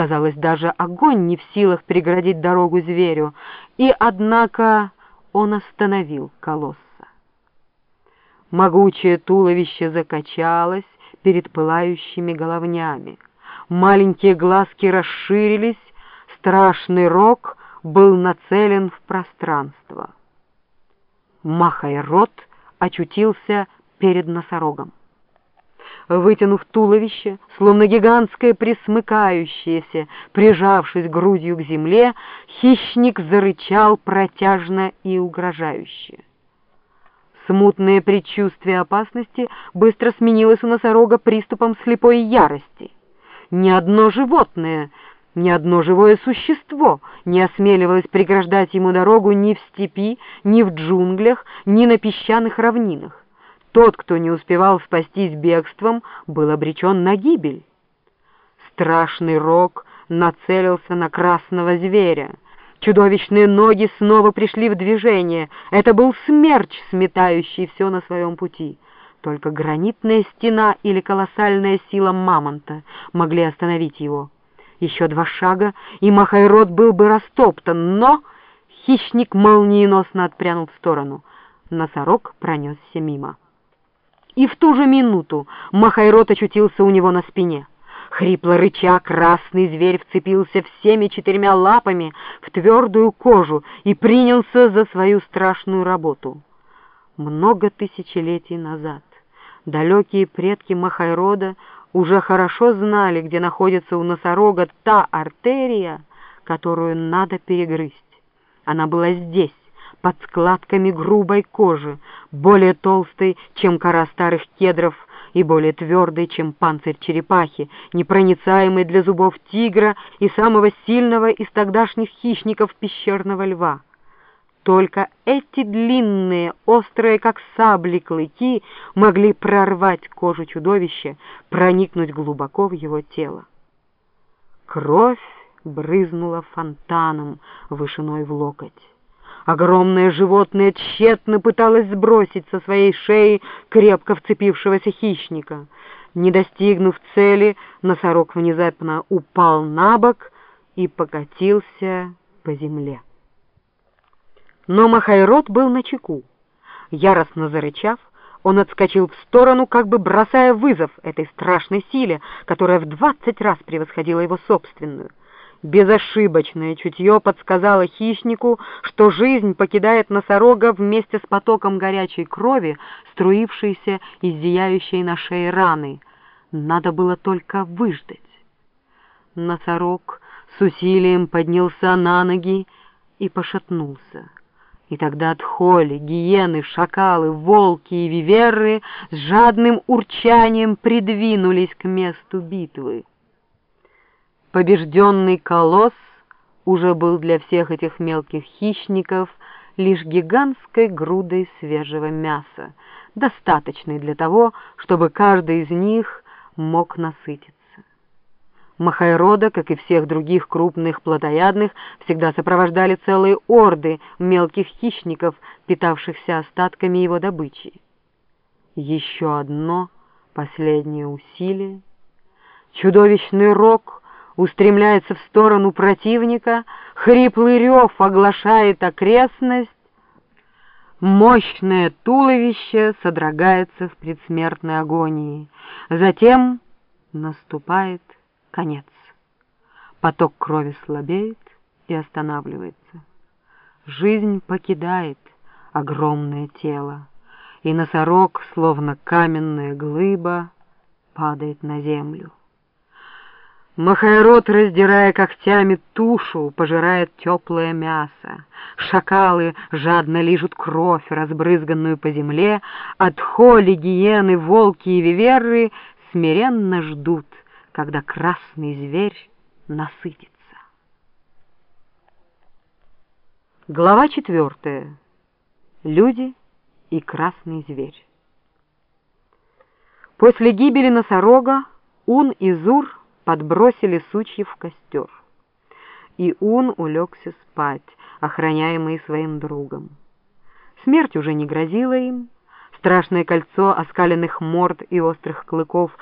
Казалось, даже огонь не в силах преградить дорогу зверю, и, однако, он остановил колосса. Могучее туловище закачалось перед пылающими головнями. Маленькие глазки расширились, страшный рог был нацелен в пространство. Махайрод очутился перед носорогом. Вытянув туловище, словно гигантское присмыкающееся, прижавшись грудью к земле, хищник зарычал протяжно и угрожающе. Смутное предчувствие опасности быстро сменилось у носорога приступом слепой ярости. Ни одно животное, ни одно живое существо не осмеливалось преграждать ему дорогу ни в степи, ни в джунглях, ни на песчаных равнинах. Тот, кто не успевал спастись бегством, был обречен на гибель. Страшный рог нацелился на красного зверя. Чудовищные ноги снова пришли в движение. Это был смерч, сметающий все на своем пути. Только гранитная стена или колоссальная сила мамонта могли остановить его. Еще два шага, и Махайрод был бы растоптан, но хищник молниеносно отпрянул в сторону. Носорог пронесся мимо и в ту же минуту Махайрот очутился у него на спине. Хрипло рыча, красный зверь вцепился всеми четырьмя лапами в твердую кожу и принялся за свою страшную работу. Много тысячелетий назад далекие предки Махайрода уже хорошо знали, где находится у носорога та артерия, которую надо перегрызть. Она была здесь, под складками грубой кожи, более толстой, чем кора старых кедров, и более твердой, чем панцирь черепахи, непроницаемый для зубов тигра и самого сильного из тогдашних хищников пещерного льва. Только эти длинные, острые, как сабли, клыки могли прорвать кожу чудовища, проникнуть глубоко в его тело. Кровь брызнула фонтаном вышиной в локоть. Огромное животное тщетно пыталось сбросить со своей шеи крепко вцепившегося хищника. Не достигнув цели, носорог внезапно упал на бок и покатился по земле. Но Махайрод был на чеку. Яростно зарычав, он отскочил в сторону, как бы бросая вызов этой страшной силе, которая в двадцать раз превосходила его собственную. Безошибочное чутье подсказало хищнику, что жизнь покидает носорога вместе с потоком горячей крови, струившейся из зияющей на шее раны. Надо было только выждать. Носорог с усилием поднялся на ноги и пошатнулся. И тогда от холи, гиены, шакалы, волки и виверры с жадным урчанием придвинулись к месту битвы. Побежденный колосс уже был для всех этих мелких хищников лишь гигантской грудой свежего мяса, достаточной для того, чтобы каждый из них мог насытиться. Махайрода, как и всех других крупных плотоядных, всегда сопровождали целые орды мелких хищников, питавшихся остатками его добычи. Еще одно последнее усилие. Чудовищный рог — устремляется в сторону противника, хриплый рев оглашает окрестность, мощное туловище содрогается в предсмертной агонии. Затем наступает конец. Поток крови слабеет и останавливается. Жизнь покидает огромное тело, и носорог, словно каменная глыба, падает на землю. Махайрод, раздирая когтями тушу, пожирает теплое мясо. Шакалы жадно лижут кровь, разбрызганную по земле. От холи гиены, волки и виверры смиренно ждут, когда красный зверь насытится. Глава четвертая. Люди и красный зверь. После гибели носорога Ун и Зур подбросили сучьи в костер. И он улегся спать, охраняемый своим другом. Смерть уже не грозила им. Страшное кольцо оскаленных морд и острых клыков